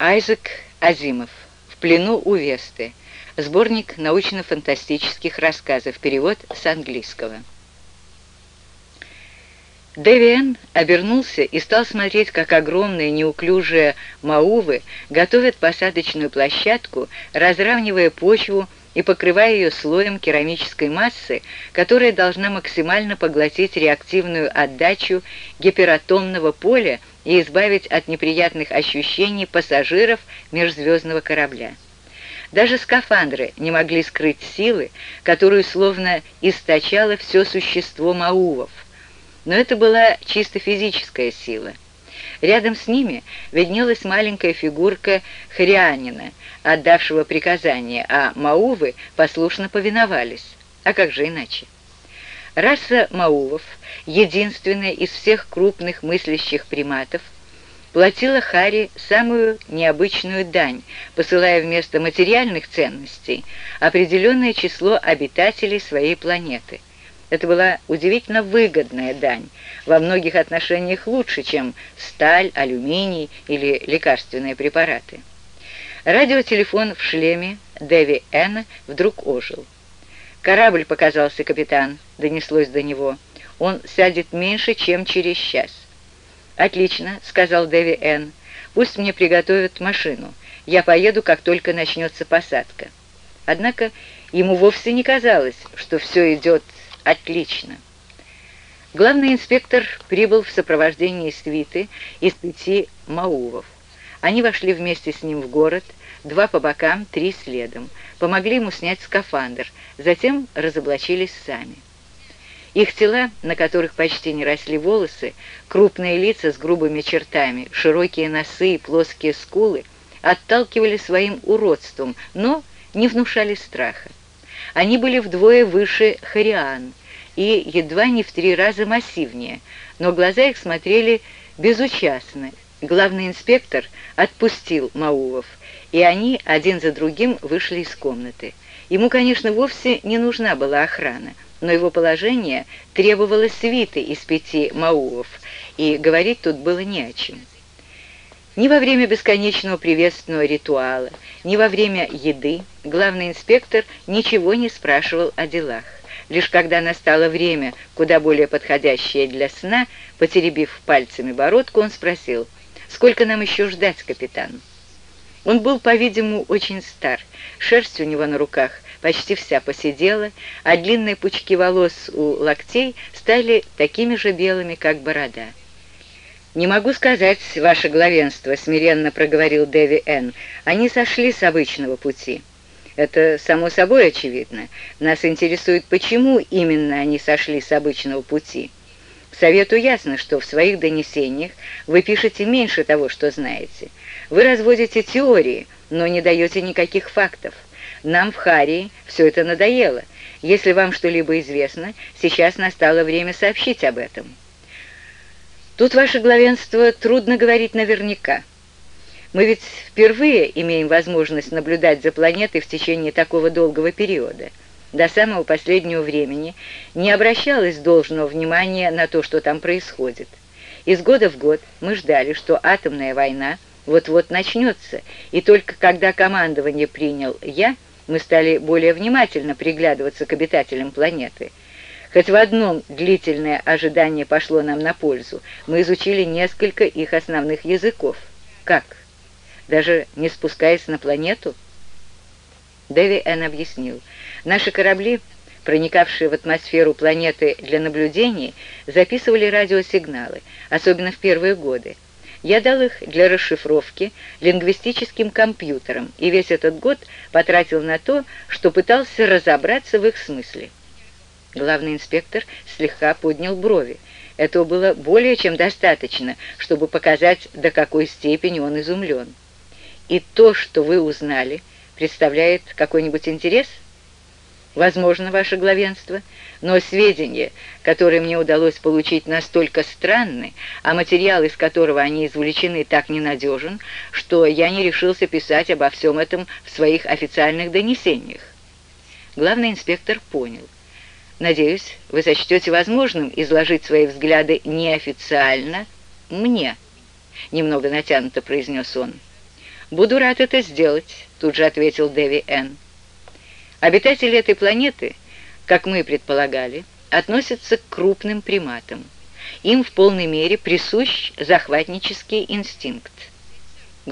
Айзек Азимов. В плену у Весты. Сборник научно-фантастических рассказов. Перевод с английского. Дэвиэн обернулся и стал смотреть, как огромные неуклюжие маувы готовят посадочную площадку, разравнивая почву и покрывая ее слоем керамической массы, которая должна максимально поглотить реактивную отдачу гиператомного поля и избавить от неприятных ощущений пассажиров межзвездного корабля. Даже скафандры не могли скрыть силы, которую словно источало все существо маувов – но это была чисто физическая сила. Рядом с ними виднелась маленькая фигурка хрианина, отдавшего приказание, а маувы послушно повиновались. А как же иначе? Раса маувов, единственная из всех крупных мыслящих приматов, платила Хари самую необычную дань, посылая вместо материальных ценностей определенное число обитателей своей планеты – это была удивительно выгодная дань, во многих отношениях лучше, чем сталь, алюминий или лекарственные препараты. Радиотелефон в шлеме Дэви Энна вдруг ожил. «Корабль показался, капитан», — донеслось до него. «Он сядет меньше, чем через час». «Отлично», — сказал Дэви Энн. «Пусть мне приготовят машину. Я поеду, как только начнется посадка». Однако ему вовсе не казалось, что все идет Отлично. Главный инспектор прибыл в сопровождении свиты из пяти маувов. Они вошли вместе с ним в город, два по бокам, три следом, помогли ему снять скафандр, затем разоблачились сами. Их тела, на которых почти не росли волосы, крупные лица с грубыми чертами, широкие носы и плоские скулы, отталкивали своим уродством, но не внушали страха. Они были вдвое выше Хариан и едва не в три раза массивнее, но глаза их смотрели безучастно. Главный инспектор отпустил Маувов, и они один за другим вышли из комнаты. Ему, конечно, вовсе не нужна была охрана, но его положение требовало свиты из пяти Маувов, и говорить тут было не о чем. Ни во время бесконечного приветственного ритуала, ни во время еды главный инспектор ничего не спрашивал о делах. Лишь когда настало время, куда более подходящее для сна, потеребив пальцами бородку, он спросил, «Сколько нам еще ждать, капитан?» Он был, по-видимому, очень стар. Шерсть у него на руках почти вся посидела, а длинные пучки волос у локтей стали такими же белыми, как борода. «Не могу сказать, ваше главенство», — смиренно проговорил Дэви Н. «Они сошли с обычного пути». «Это само собой очевидно. Нас интересует, почему именно они сошли с обычного пути». Совету ясно, что в своих донесениях вы пишете меньше того, что знаете. Вы разводите теории, но не даете никаких фактов. Нам в Харии все это надоело. Если вам что-либо известно, сейчас настало время сообщить об этом. Тут, ваше главенство, трудно говорить наверняка. Мы ведь впервые имеем возможность наблюдать за планетой в течение такого долгого периода. До самого последнего времени не обращалось должного внимания на то, что там происходит. Из года в год мы ждали, что атомная война вот-вот начнется, и только когда командование принял я, мы стали более внимательно приглядываться к обитателям планеты – Хоть в одном длительное ожидание пошло нам на пользу, мы изучили несколько их основных языков. Как? Даже не спускаясь на планету? Дэви Эн объяснил. Наши корабли, проникавшие в атмосферу планеты для наблюдений, записывали радиосигналы, особенно в первые годы. Я дал их для расшифровки лингвистическим компьютерам, и весь этот год потратил на то, что пытался разобраться в их смысле. Главный инспектор слегка поднял брови. Этого было более чем достаточно, чтобы показать, до какой степени он изумлен. «И то, что вы узнали, представляет какой-нибудь интерес?» «Возможно, ваше главенство, но сведения, которые мне удалось получить, настолько странны, а материал, из которого они извлечены, так ненадежен, что я не решился писать обо всем этом в своих официальных донесениях». Главный инспектор понял – Надеюсь, вы сочтете возможным изложить свои взгляды неофициально мне, немного натянуто произнес он. «Буду рад это сделать», — тут же ответил Дэви Энн. Обитатели этой планеты, как мы предполагали, относятся к крупным приматам. Им в полной мере присущ захватнический инстинкт.